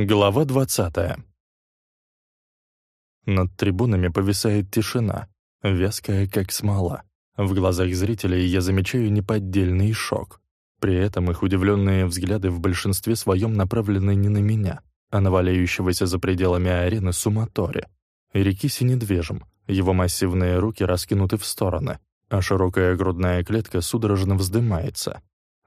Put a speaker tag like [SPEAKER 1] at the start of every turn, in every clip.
[SPEAKER 1] Глава 20. Над трибунами повисает тишина, вязкая, как смола. В глазах зрителей я замечаю неподдельный шок. При этом их удивленные взгляды в большинстве своем направлены не на меня, а на валяющегося за пределами арены Суматори. Рикиси недвижим, его массивные руки раскинуты в стороны, а широкая грудная клетка судорожно вздымается.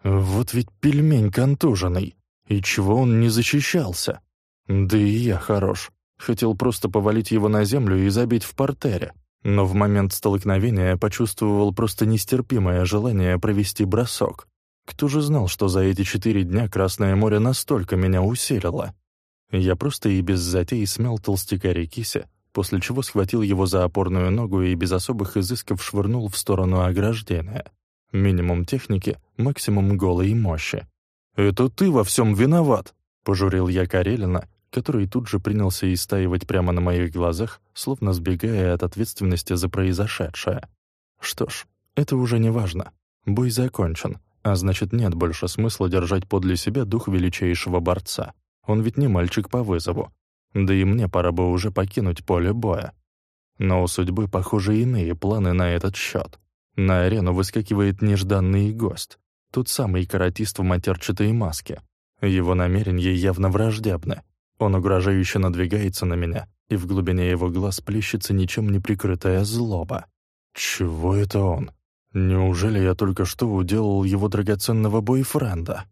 [SPEAKER 1] Вот ведь пельмень контуженный. И чего он не защищался? Да и я хорош. Хотел просто повалить его на землю и забить в портере. Но в момент столкновения почувствовал просто нестерпимое желание провести бросок. Кто же знал, что за эти четыре дня Красное море настолько меня усилило? Я просто и без затей смял толстяка Рикиси, после чего схватил его за опорную ногу и без особых изысков швырнул в сторону ограждения. Минимум техники, максимум голой мощи. «Это ты во всем виноват!» — пожурил я Карелина, который тут же принялся истаивать прямо на моих глазах, словно сбегая от ответственности за произошедшее. Что ж, это уже не важно. Бой закончен, а значит, нет больше смысла держать подле себя дух величайшего борца. Он ведь не мальчик по вызову. Да и мне пора бы уже покинуть поле боя. Но у судьбы, похоже, иные планы на этот счет. На арену выскакивает нежданный гость. Тот самый каратист в матерчатой маске. Его намерения явно враждебны. Он угрожающе надвигается на меня, и в глубине его глаз плещется ничем не прикрытая злоба. Чего это он? Неужели я только что уделал его драгоценного бойфренда?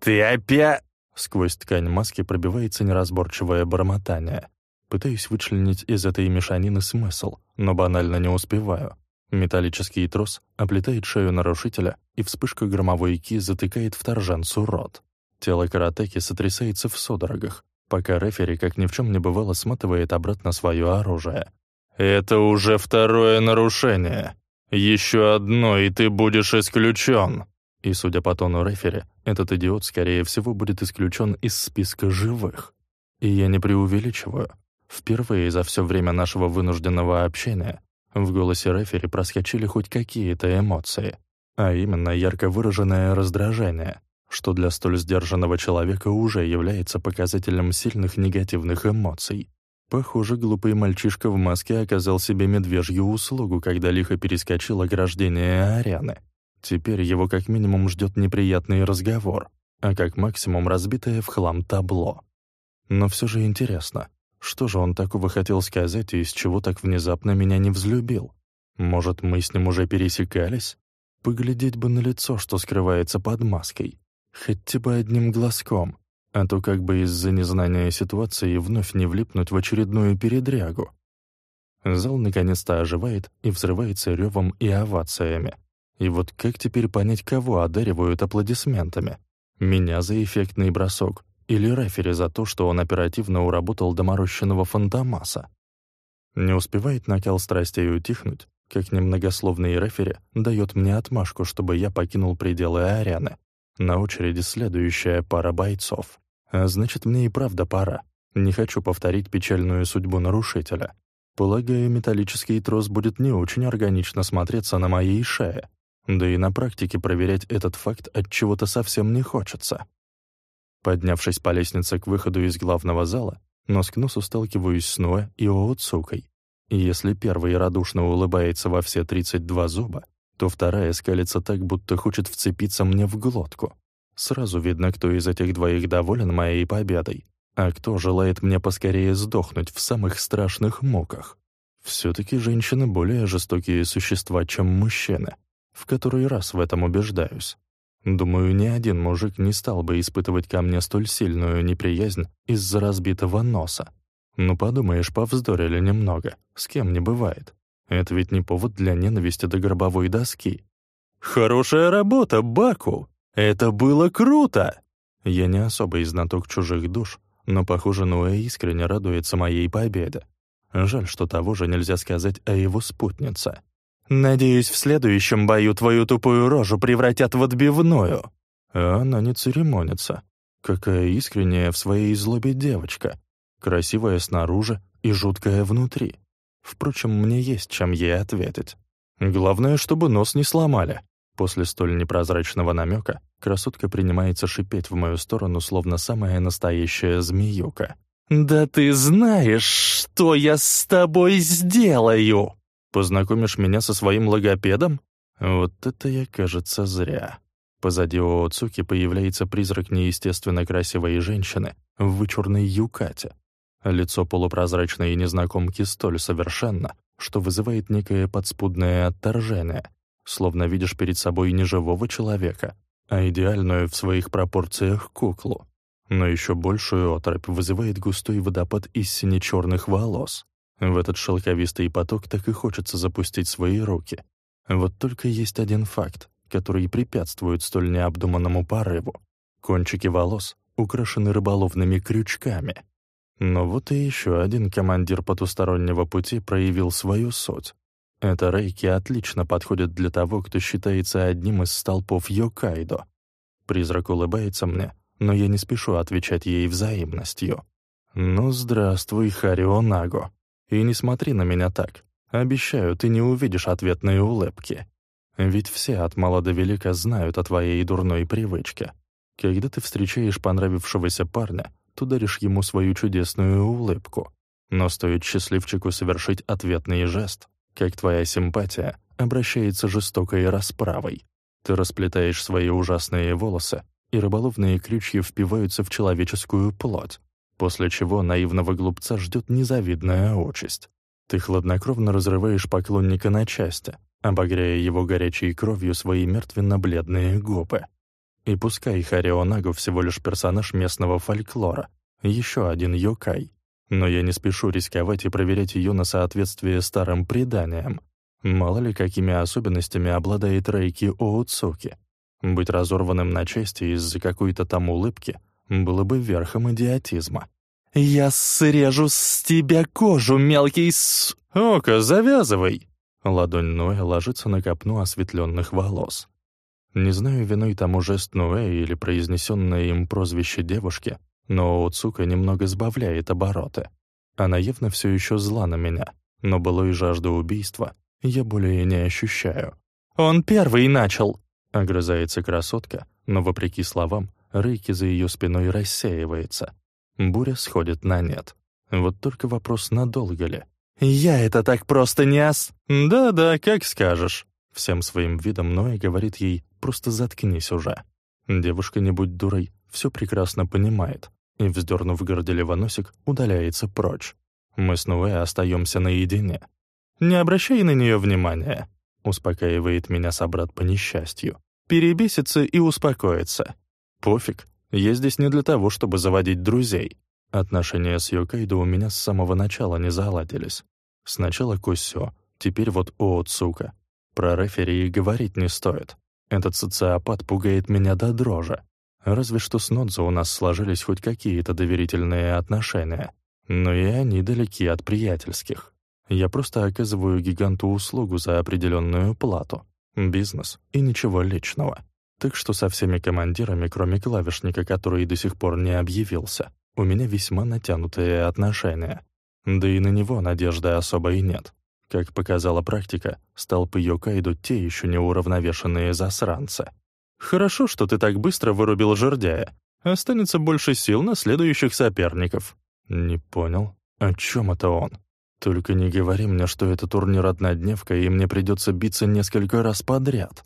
[SPEAKER 2] «Ты опять...»
[SPEAKER 1] Сквозь ткань маски пробивается неразборчивое бормотание. Пытаюсь вычленить из этой мешанины смысл, но банально не успеваю. Металлический трос оплетает шею нарушителя, и вспышка громовой ки затыкает вторженцу рот. Тело каратеки сотрясается в судорогах, пока рефери, как ни в чем не бывало, сматывает обратно свое оружие.
[SPEAKER 2] «Это уже второе нарушение. Еще одно, и ты будешь исключен!»
[SPEAKER 1] И, судя по тону рефери, этот идиот, скорее всего, будет исключен из списка живых. И я не преувеличиваю. Впервые за все время нашего вынужденного общения в голосе рефери проскочили хоть какие-то эмоции, а именно ярко выраженное раздражение, что для столь сдержанного человека уже является показателем сильных негативных эмоций. Похоже, глупый мальчишка в маске оказал себе медвежью услугу, когда лихо перескочил ограждение арены. Теперь его как минимум ждет неприятный разговор, а как максимум разбитое в хлам табло. Но все же интересно, что же он такого хотел сказать и из чего так внезапно меня не взлюбил? Может, мы с ним уже пересекались? Поглядеть бы на лицо, что скрывается под маской. Хотя бы одним глазком. А то как бы из-за незнания ситуации вновь не влипнуть в очередную передрягу. Зал наконец-то оживает и взрывается ревом и овациями. И вот как теперь понять, кого одаривают аплодисментами? Меня за эффектный бросок или рефери за то, что он оперативно уработал доморощенного фантомаса. Не успевает накал страстей утихнуть, как немногословный рефери дает мне отмашку, чтобы я покинул пределы арены. На очереди следующая пара бойцов. А значит, мне и правда пора. Не хочу повторить печальную судьбу нарушителя. Полагаю, металлический трос будет не очень органично смотреться на моей шее. Да и на практике проверять этот факт от чего-то совсем не хочется. Поднявшись по лестнице к выходу из главного зала, нос к носу сталкиваюсь с Ноэ и Ооцукой. Если первый радушно улыбается во все 32 зуба, то вторая скалится так, будто хочет вцепиться мне в глотку. Сразу видно, кто из этих двоих доволен моей победой, а кто желает мне поскорее сдохнуть в самых страшных муках. Все-таки женщины более жестокие существа, чем мужчины. В который раз в этом убеждаюсь. Думаю, ни один мужик не стал бы испытывать ко мне столь сильную неприязнь из-за разбитого носа. Ну, подумаешь, повздорили немного, с кем не бывает. Это ведь не повод для ненависти до гробовой доски.
[SPEAKER 2] «Хорошая работа, Баку! Это было круто!»
[SPEAKER 1] Я не особый знаток чужих душ, но, похоже, Нуэ искренне радуется моей победе. Жаль, что того же нельзя сказать о его спутнице.
[SPEAKER 2] Надеюсь, в следующем бою твою тупую рожу превратят в отбивную».
[SPEAKER 1] А она не церемонится. Какая искренняя в своей злобе девочка. Красивая снаружи и жуткая внутри. Впрочем, мне есть чем ей ответить. Главное, чтобы нос не сломали. После столь непрозрачного намека красотка принимается шипеть в мою сторону, словно самая настоящая змеюка. «Да ты знаешь, что я с тобой сделаю!» «Познакомишь меня со своим логопедом?» Вот это я, кажется, зря. Позади Ооцуки появляется призрак неестественно красивой женщины в вычурной юкате. Лицо полупрозрачной незнакомки столь совершенно, что вызывает некое подспудное отторжение, словно видишь перед собой не живого человека, а идеальную в своих пропорциях куклу. Но еще большую отрыбь вызывает густой водопад из сине-черных волос. В этот шелковистый поток так и хочется запустить свои руки. Вот только есть один факт, который препятствует столь необдуманному порыву. Кончики волос украшены рыболовными крючками. Но вот и еще один командир потустороннего пути проявил свою суть. Это рейки отлично подходит для того, кто считается одним из столпов Йокайдо. Призрак улыбается мне, но я не спешу отвечать ей взаимностью. «Ну, здравствуй, Харио Наго. И не смотри на меня так. Обещаю, ты не увидишь ответные улыбки. Ведь все от мала до велика знают о твоей дурной привычке. Когда ты встречаешь понравившегося парня, то даришь ему свою чудесную улыбку. Но стоит счастливчику совершить ответный жест, как твоя симпатия обращается жестокой расправой. Ты расплетаешь свои ужасные волосы, и рыболовные крючья впиваются в человеческую плоть, после чего наивного глупца ждет незавидная участь. Ты хладнокровно разрываешь поклонника на части, обогряя его горячей кровью свои мертвенно-бледные губы. И пускай Харио Нагу всего лишь персонаж местного фольклора, еще один йокай, но я не спешу рисковать и проверять ее на соответствие старым преданиям. Мало ли, какими особенностями обладает Рейки Оуцуки. Быть разорванным на части из-за какой-то там улыбки было бы верхом идиотизма. «Я срежу с тебя кожу, мелкий с...» «Ока, завязывай!» Ладонь Ноя ложится на копну осветленных волос. Не знаю, виной тому жест Ноэ или произнесенное им прозвище девушки, но Оцука немного сбавляет обороты. Она явно все еще зла на меня, но былой жажды убийства я более не ощущаю. «Он первый начал!» — огрызается красотка, но, вопреки словам, Рейки за ее спиной рассеивается. Буря сходит на нет. Вот только вопрос, надолго ли? «Я это так просто не ос...» «Да-да, как скажешь». Всем своим видом Ноя говорит ей «просто заткнись уже». Девушка, не будь дурой, все прекрасно понимает и, вздернув горделиво носик, удаляется прочь. Мы с Нуэ остаемся наедине. «Не обращай на нее внимания», — успокаивает меня собрат по несчастью. «Перебесится и успокоится. Пофиг, я здесь не для того, чтобы заводить друзей. Отношения с Йокайдо у меня с самого начала не заладились. Сначала Кусё, теперь вот Ооцука. Про рефери и говорить не стоит. Этот социопат пугает меня до дрожи. Разве что с Нодзо у нас сложились хоть какие-то доверительные отношения. Но и они далеки от приятельских. Я просто оказываю гиганту услугу за определенную плату. Бизнес и ничего личного. Так что со всеми командирами, кроме клавишника, который до сих пор не объявился, у меня весьма натянутые отношения. Да и на него надежды особой нет. Как показала практика, столпы Йокайду те еще неуравновешенные засранцы. Хорошо, что ты так быстро вырубил жердяя. Останется больше сил на следующих соперников. Не понял, о чем это он? Только не говори мне, что это турнир однодневка, и мне придется биться несколько раз подряд.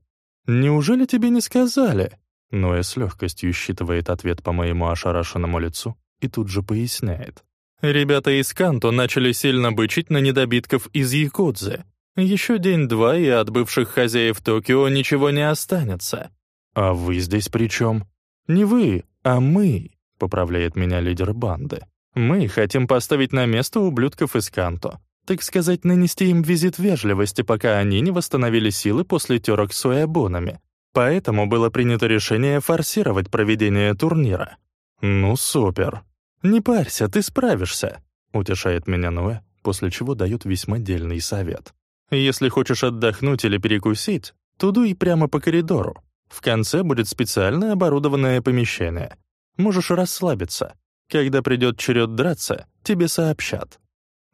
[SPEAKER 1] Неужели тебе не сказали? Ноя с легкостью считывает ответ по моему ошарашенному лицу и тут же поясняет. Ребята из Канто начали сильно бычить на недобитков из Якудзы. Еще день-два, и от бывших хозяев Токио ничего не останется. «А вы здесь при чем?» «Не вы, а мы», — поправляет меня лидер банды. «Мы хотим поставить на место ублюдков из Канто. Так сказать, нанести им визит вежливости, пока они не восстановили силы после терок с уэбонами. Поэтому было принято решение форсировать проведение турнира». «Ну, супер. Не парься, ты справишься», — утешает меня Ноэ, после чего дает весьма дельный совет. «Если хочешь отдохнуть или перекусить, то дуй прямо по коридору. В конце будет специально оборудованное помещение. Можешь расслабиться. Когда придет черед драться, тебе сообщат.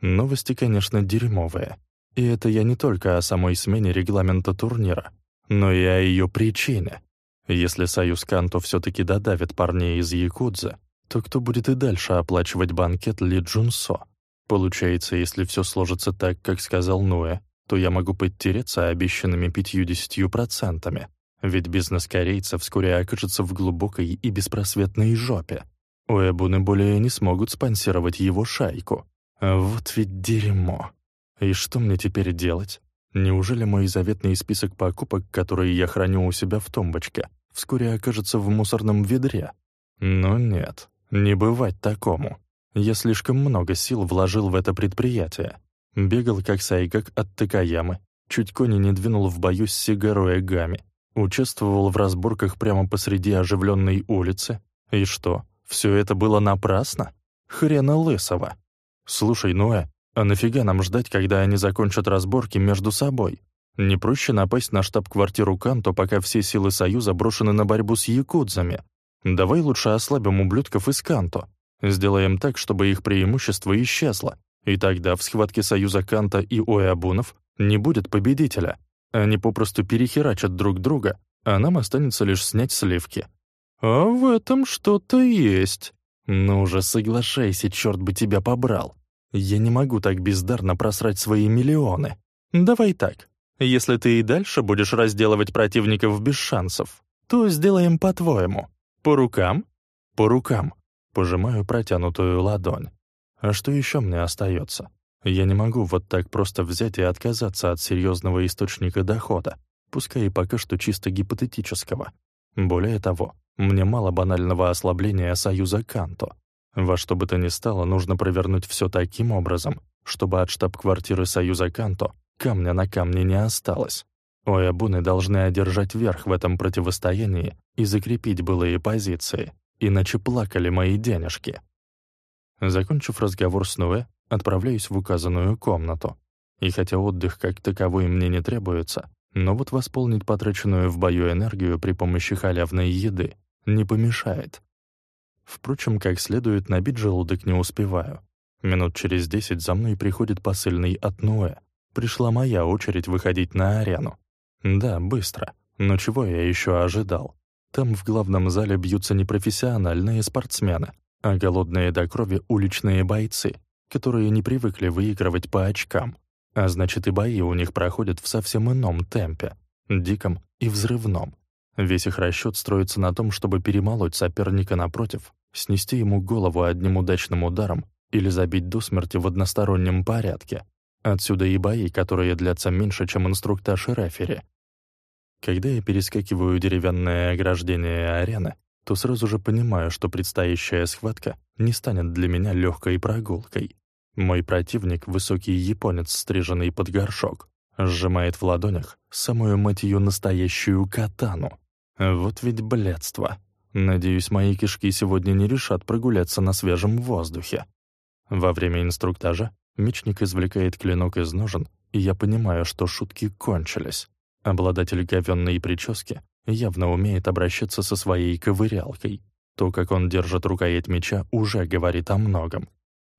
[SPEAKER 1] Новости, конечно, дерьмовые. И это я не только о самой смене регламента турнира. но и о ее причине. Если союз Канто все-таки додавит парней из Якудзы, то кто будет и дальше оплачивать банкет Ли Джунсо? Получается, если все сложится так, как сказал Нуэ, то я могу подтереться обещанными пятьюдесятью процентами, ведь бизнес корейца вскоре окажется в глубокой и беспросветной жопе. Уэбуны более не смогут спонсировать его шайку. Вот ведь дерьмо. И что мне теперь делать? Неужели мой заветный список покупок, которые я храню у себя в тумбочке, вскоре окажется в мусорном ведре? Но нет, не бывать такому. Я слишком много сил вложил в это предприятие. Бегал как сайгак от Такаямы, чуть кони не двинул в бою с Сигаро Гами, участвовал в разборках прямо посреди оживленной улицы. И что, все это было напрасно? Хрена лысого. Слушай, Ноэ, а нафига нам ждать, когда они закончат разборки между собой? Не проще напасть на штаб-квартиру Канто, пока все силы Союза брошены на борьбу с якудзами. Давай лучше ослабим ублюдков из Канто. Сделаем так, чтобы их преимущество исчезло. И тогда в схватке Союза Канта и Оябунов не будет победителя. Они попросту перехерачат друг друга, а нам останется лишь снять сливки. А в этом что-то есть. Ну уже соглашайся, черт бы тебя побрал. Я не могу так бездарно просрать свои миллионы. Давай так. Если ты и дальше будешь разделывать противников без шансов, то сделаем по-твоему. По рукам? По рукам. Пожимаю протянутую ладонь. А что еще мне остается? Я не могу вот так просто взять и отказаться от серьезного источника дохода, пускай и пока что чисто гипотетического. Более того, мне мало банального ослабления союза Канто. Во что бы то ни стало, нужно провернуть все таким образом, чтобы от штаб-квартиры союза Канто камня на камне не осталось. Оябуны должны одержать верх в этом противостоянии и закрепить былые позиции, иначе плакали мои денежки. Закончив разговор с Нуэ, отправляюсь в указанную комнату. И хотя отдых как таковой мне не требуется, но вот восполнить потраченную в бою энергию при помощи халявной еды не помешает. Впрочем, как следует, набить желудок не успеваю. Минут через десять за мной приходит посыльный от Нуэ. Пришла моя очередь выходить на арену. Да, быстро. Но чего я еще ожидал? Там в главном зале бьются не профессиональные спортсмены, а голодные до крови уличные бойцы, которые не привыкли выигрывать по очкам. А значит, и бои у них проходят в совсем ином темпе, диком и взрывном. Весь их расчет строится на том, чтобы перемолоть соперника напротив, снести ему голову одним удачным ударом или забить до смерти в одностороннем порядке. Отсюда и бои, которые длятся меньше, чем инструктаж и рефери. Когда я перескакиваю деревянное ограждение арены, то сразу же понимаю, что предстоящая схватка не станет для меня легкой прогулкой. Мой противник — высокий японец, стриженный под горшок, сжимает в ладонях самую, мать ее, настоящую катану. Вот ведь блядство. Надеюсь, мои кишки сегодня не решат прогуляться на свежем воздухе. Во время инструктажа мечник извлекает клинок из ножен, и я понимаю, что шутки кончились. Обладатель говенной прически явно умеет обращаться со своей ковырялкой. То, как он держит рукоять меча, уже говорит о многом.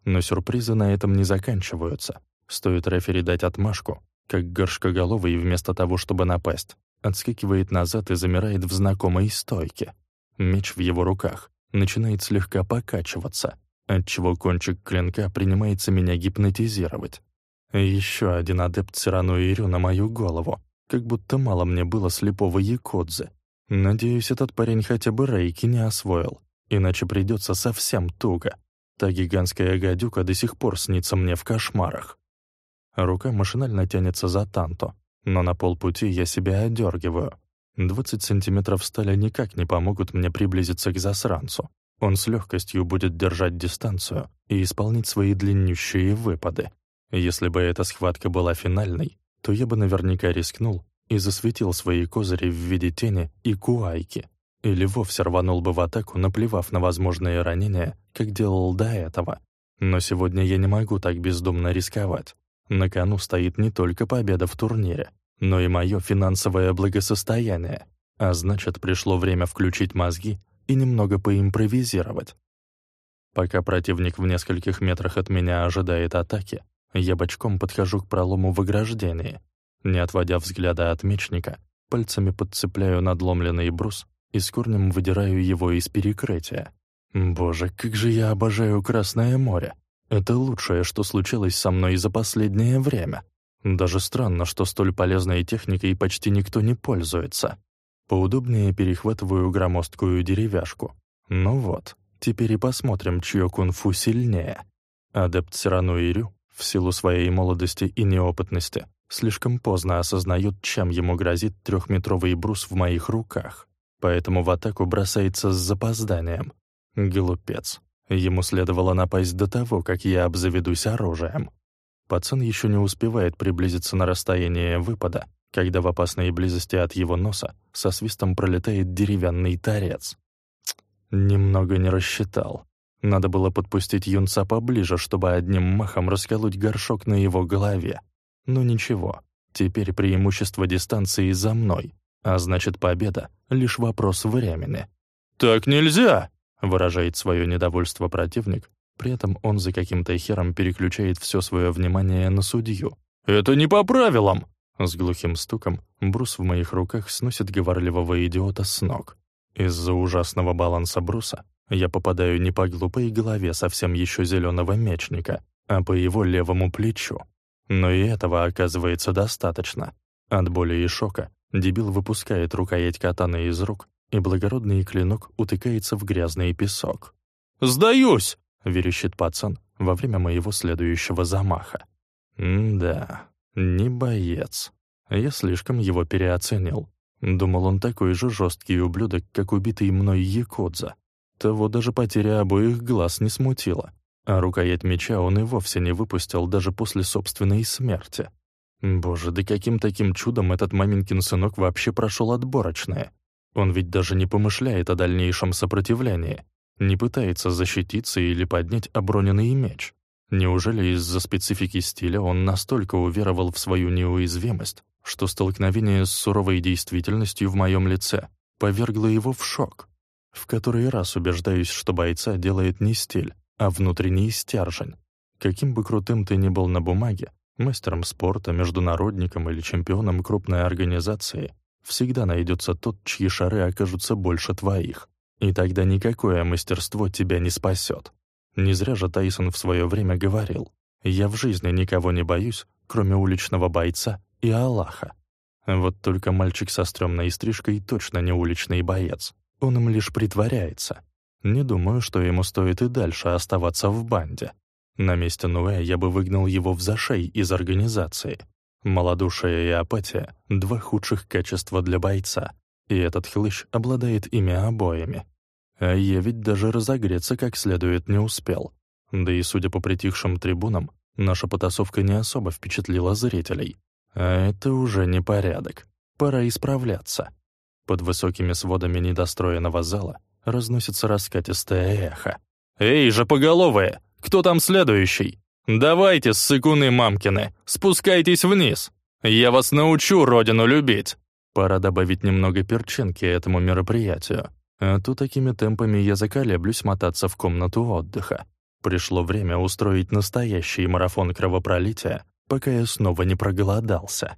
[SPEAKER 1] Но сюрпризы на этом не заканчиваются. Стоит рефери дать отмашку, как горшкоголовый вместо того, чтобы напасть, отскакивает назад и замирает в знакомой стойке. Меч в его руках начинает слегка покачиваться, отчего кончик клинка принимается меня гипнотизировать. Еще один адепт Сирану Ирю на мою голову, как будто мало мне было слепого якодзы. Надеюсь, этот парень хотя бы рейки не освоил, иначе придется совсем туго. Та гигантская гадюка до сих пор снится мне в кошмарах. Рука машинально тянется за танто, но на полпути я себя одергиваю. 20 сантиметров стали никак не помогут мне приблизиться к засранцу. Он с легкостью будет держать дистанцию и исполнить свои длиннющие выпады. Если бы эта схватка была финальной, то я бы наверняка рискнул и засветил свои козыри в виде тени и куайки, или вовсе рванул бы в атаку, наплевав на возможные ранения, как делал до этого. Но сегодня я не могу так бездумно рисковать. На кону стоит не только победа в турнире, но и мое финансовое благосостояние, а значит, пришло время включить мозги и немного поимпровизировать. Пока противник в нескольких метрах от меня ожидает атаки, я бочком подхожу к пролому в ограждении. Не отводя взгляда от мечника, Пальцами подцепляю надломленный брус и с корнем выдираю его из перекрытия. Боже, как же я обожаю Красное море. Это лучшее, что случилось со мной за последнее время. Даже странно, что столь полезной техникой почти никто не пользуется. Поудобнее перехватываю громоздкую деревяшку. Ну вот, теперь и посмотрим, чье кунг-фу сильнее. Адепт Сирану Ирю, в силу своей молодости и неопытности, слишком поздно осознает, чем ему грозит трехметровый брус в моих руках, поэтому в атаку бросается с запозданием. Глупец. Ему следовало напасть до того, как я обзаведусь оружием. Пацан еще не успевает приблизиться на расстояние выпада, когда в опасной близости от его носа со свистом пролетает деревянный торец. Немного не рассчитал. Надо было подпустить юнца поближе, чтобы одним махом расколоть горшок на его голове. Но ничего, теперь преимущество дистанции за мной, а значит победа — лишь вопрос времени.
[SPEAKER 2] «Так нельзя!»
[SPEAKER 1] — выражает свое недовольство противник, при этом он за каким-то хером переключает все свое внимание на судью.
[SPEAKER 2] «Это не по правилам!»
[SPEAKER 1] С глухим стуком брус в моих руках сносит говорливого идиота с ног. Из-за ужасного баланса бруса я попадаю не по глупой голове совсем еще зеленого мечника, а по его левому плечу. Но и этого оказывается достаточно. От боли и шока дебил выпускает рукоять катаны из рук, и благородный клинок утыкается в грязный песок.
[SPEAKER 2] «Сдаюсь!»
[SPEAKER 1] — верещит пацан во время моего следующего замаха. М-да, не боец. Я слишком его переоценил. Думал, он такой же жесткий ублюдок, как убитый мной Якудза. Того даже потеря обоих глаз не смутила. А рукоять меча он и вовсе не выпустил даже после собственной смерти. Боже, да каким таким чудом этот маменькин сынок вообще прошел отборочное? Он ведь даже не помышляет о дальнейшем сопротивлении. Не пытается защититься или поднять оброненный меч. Неужели из-за специфики стиля он настолько уверовал в свою неуязвимость, что столкновение с суровой действительностью в моем лице повергло его в шок? В который раз убеждаюсь, что бойца делает не стиль, а внутренний стержень. Каким бы крутым ты ни был на бумаге, мастером спорта, международником или чемпионом крупной организации, всегда найдется тот, чьи шары окажутся больше твоих. И тогда никакое мастерство тебя не спасет. Не зря же Тайсон в свое время говорил, «Я в жизни никого не боюсь, кроме уличного бойца и Аллаха». Вот только мальчик со стрёмной стрижкой точно не уличный боец. Он им лишь притворяется. Не думаю, что ему стоит и дальше оставаться в банде. На месте Нуэ я бы выгнал его в зашей из организации. Малодушие и апатия — два худших качества для бойца, и этот хлыщ обладает ими обоими. А я ведь даже разогреться как следует не успел. Да и, судя по притихшим трибунам, наша потасовка не особо впечатлила зрителей. А это уже не порядок. Пора исправляться. Под высокими сводами недостроенного зала разносится раскатистое эхо.
[SPEAKER 2] «Эй, же поголовые! Кто там следующий? Давайте, ссыкуны мамкины, спускайтесь вниз! Я вас научу родину любить!»
[SPEAKER 1] Пора добавить немного перчинки этому мероприятию. А то такими темпами я заколеблюсь мотаться в комнату отдыха. Пришло время устроить настоящий марафон кровопролития, пока я снова не проголодался.